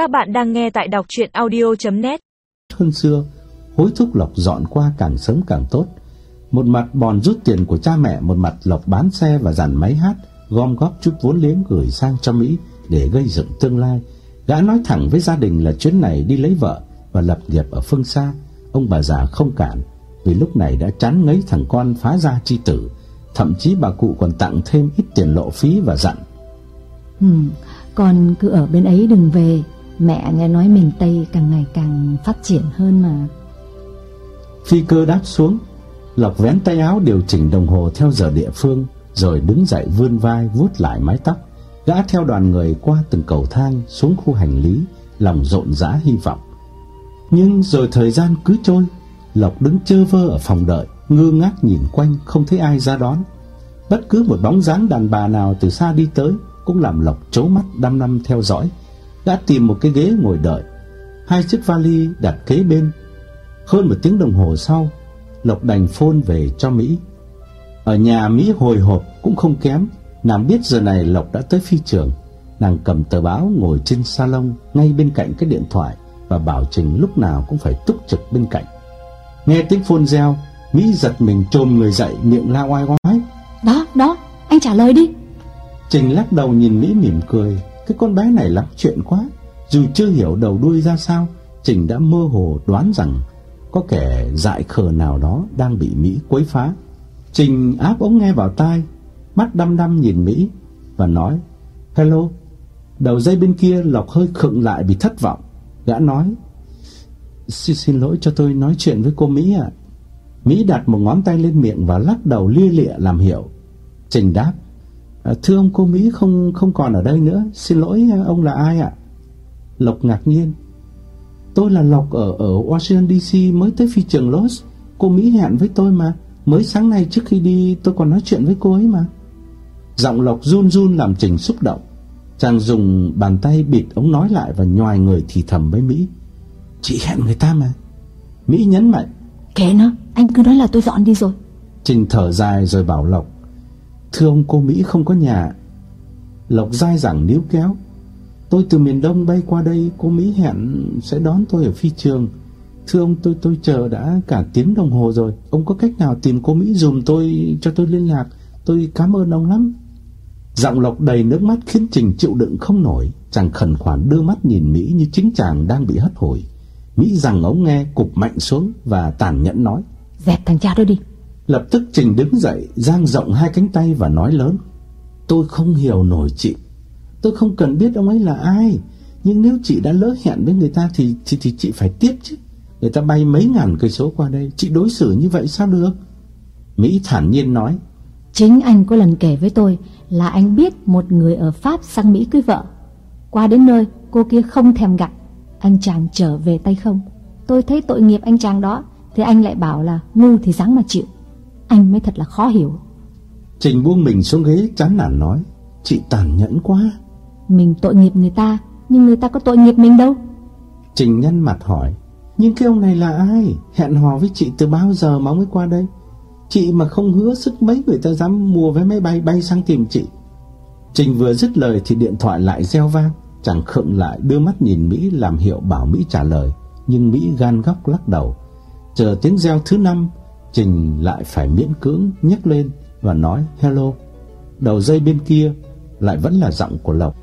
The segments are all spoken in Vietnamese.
Các bạn đang nghe tại đọc chuyện audio.net Hơn xưa, hối thúc Lộc dọn qua càng sớm càng tốt. Một mặt bòn rút tiền của cha mẹ, một mặt Lộc bán xe và dàn máy hát, gom góp chút vốn liếng gửi sang cho Mỹ để gây dựng tương lai. Gã nói thẳng với gia đình là chuyến này đi lấy vợ và lập nghiệp ở phương xa. Ông bà già không cản, vì lúc này đã chán ngấy thằng con phá gia chi tử. Thậm chí bà cụ còn tặng thêm ít tiền lộ phí và dặn. Ừ, con cứ ở bên ấy đừng về Mẹ nghe nói miền Tây càng ngày càng phát triển hơn mà. Phi cơ đáp xuống Lộc vén tay áo điều chỉnh đồng hồ theo giờ địa phương, Rồi đứng dậy vươn vai vuốt lại mái tóc, Gã theo đoàn người qua từng cầu thang xuống khu hành lý, Lòng rộn rã hy vọng. Nhưng rồi thời gian cứ trôi, Lộc đứng chơ vơ ở phòng đợi, Ngơ ngác nhìn quanh, không thấy ai ra đón. Bất cứ một bóng dáng đàn bà nào từ xa đi tới Cũng làm Lộc trố mắt đăm năm theo dõi. Gã tìm một cái ghế ngồi đợi. Hai chiếc vali đặt kế bên. Hơn một tiếng đồng hồ sau Lộc đành phôn về cho Mỹ. Ở nhà Mỹ hồi hộp cũng không kém. Nàng biết giờ này Lộc đã tới phi trường. Nàng cầm tờ báo ngồi trên salon Ngay bên cạnh cái điện thoại Và bảo Trình lúc nào cũng phải túc trực bên cạnh. Nghe tiếng phone reo Mỹ giật mình trồm người dậy Miệng la oai oái. Đó, đó, anh trả lời đi. Trình lắc đầu nhìn Mỹ mỉm cười cái con bé này lắm chuyện quá. Dù chưa hiểu đầu đuôi ra sao Trình đã mơ hồ đoán rằng Có kẻ dại khờ nào đó Đang bị Mỹ quấy phá. Trình áp ống nghe vào tai Mắt đăm đăm nhìn Mỹ Và nói Hello. Đầu dây bên kia Lộc hơi khựng lại vì thất vọng Gã nói Xin, xin lỗi cho tôi nói chuyện với cô Mỹ ạ. Mỹ đặt một ngón tay lên miệng Và lắc đầu lia lịa làm hiệu. Trình đáp à, Thưa ông cô Mỹ không không còn ở đây nữa. Xin lỗi ông là ai ạ? Lộc ngạc nhiên. Tôi là Lộc ở ở Washington DC Mới tới phi trường Los. Cô Mỹ hẹn với tôi mà. Mới sáng nay trước khi đi tôi còn nói chuyện với cô ấy mà. Giọng Lộc run run làm Trình xúc động. Chàng dùng bàn tay bịt ống nói lại Và nhòi người thì thầm với Mỹ. Chị hẹn người ta mà. Mỹ nhấn mạnh. Kệ nó, anh cứ nói là tôi dọn đi rồi. Trình thở dài rồi bảo Lộc Thưa ông, cô Mỹ không có nhà. Lộc dai dẳng níu kéo. Tôi từ miền Đông bay qua đây, Cô Mỹ hẹn sẽ đón tôi ở phi trường. Thưa ông, tôi tôi chờ đã cả tiếng đồng hồ rồi. Ông có cách nào tìm cô Mỹ dùm tôi, Cho tôi liên lạc? Tôi cảm ơn ông lắm. Giọng Lộc đầy nước mắt khiến Trình chịu đựng không nổi. Chàng khẩn khoản đưa mắt nhìn Mỹ Như chính chàng đang bị hất hồi Mỹ rằng ông nghe, cục mạnh xuống Và tàn nhẫn nói. Dẹp thằng cha đó đi. Lập tức Trình đứng dậy Giang rộng hai cánh tay và nói lớn. Tôi không hiểu nổi chị. Tôi không cần biết ông ấy là ai. Nhưng nếu chị đã lỡ hẹn với người ta Thì thì, thì chị phải tiếp chứ. Người ta bay mấy ngàn cây số qua đây. Chị đối xử như vậy sao được? Mỹ thản nhiên nói. Chính anh có lần kể với tôi Là anh biết một người ở Pháp sang Mỹ cưới vợ. Qua đến nơi cô kia không thèm gặp. Anh chàng trở về tay không? Tôi thấy tội nghiệp anh chàng đó Thì anh lại bảo là ngu thì dáng mà chịu. Anh mới thật là khó hiểu. Trình buông mình xuống ghế chán nản nói Chị tàn nhẫn quá. Mình tội nghiệp người ta Nhưng người ta có tội nghiệp mình đâu. Trình nhăn mặt hỏi Nhưng cái ông này là ai? Hẹn hò với chị từ bao giờ mà ông ấy qua đây? Chị mà không hứa sức mấy người ta dám mua vé máy bay bay sang tìm chị. Trình vừa dứt lời thì điện thoại lại reo vang Chàng khựng lại đưa mắt nhìn Mỹ làm hiệu bảo Mỹ trả lời Nhưng Mỹ gan góc lắc đầu. Chờ tiếng reo thứ năm Trình lại phải miễn cưỡng nhấc lên và nói, hello, Đầu dây bên kia lại vẫn là giọng của Lộc.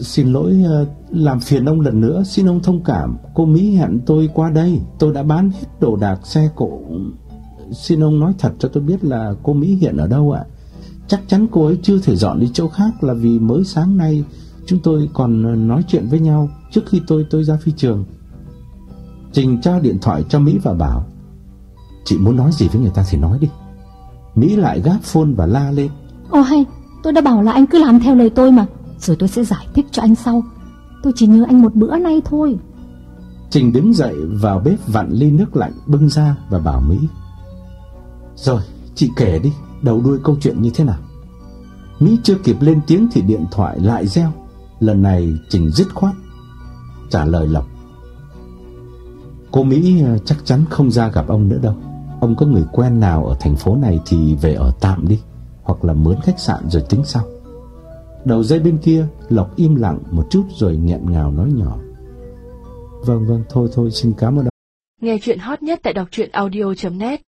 Xin lỗi ờ, làm phiền ông lần nữa, Xin ông thông cảm. Cô Mỹ hẹn tôi qua đây, Tôi đã bán hết đồ đạc xe cộ. Xin ông nói thật cho tôi biết là cô Mỹ hiện ở đâu ạ? Chắc chắn cô ấy chưa thể dọn đi chỗ khác Là vì mới sáng nay Chúng tôi còn ờ, nói chuyện với nhau Trước khi tôi tôi ra phi trường. Trình trao điện thoại cho Mỹ và bảo Chị muốn nói gì với người ta thì nói đi. Mỹ lại gáp phone và la lên. Ồ hay Tôi đã bảo là anh cứ làm theo lời tôi mà. Rồi tôi sẽ giải thích cho anh sau. Tôi chỉ nhớ anh một bữa nay thôi. Trình đứng dậy vào bếp vặn ly nước lạnh bưng ra và bảo Mỹ. Rồi chị kể đi Đầu đuôi câu chuyện như thế nào? Mỹ chưa kịp lên tiếng thì điện thoại lại reo. Lần này Trình dứt khoát Trả lời Lộc. Cô Mỹ chắc chắn không ra gặp ông nữa đâu Ông có người quen nào ở thành phố này Thì về ở tạm đi Hoặc là mướn khách sạn rồi tính sau. Đầu dây bên kia, Lộc im lặng một chút rồi nghẹn ngào nói nhỏ. Vâng vâng, thôi thôi, xin cảm ơn Nghe chuyện hot nhất tại đọc truyện audio.net